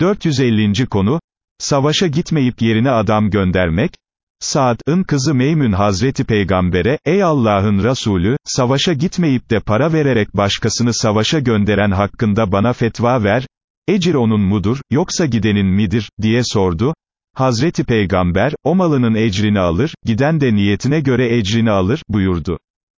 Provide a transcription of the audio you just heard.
450. konu, savaşa gitmeyip yerine adam göndermek, Saad'ın kızı Meymün Hazreti Peygamber'e, ey Allah'ın Resulü, savaşa gitmeyip de para vererek başkasını savaşa gönderen hakkında bana fetva ver, ecir onun mudur, yoksa gidenin midir, diye sordu, Hazreti Peygamber, o malının ecrini alır, giden de niyetine göre ecrini alır, buyurdu.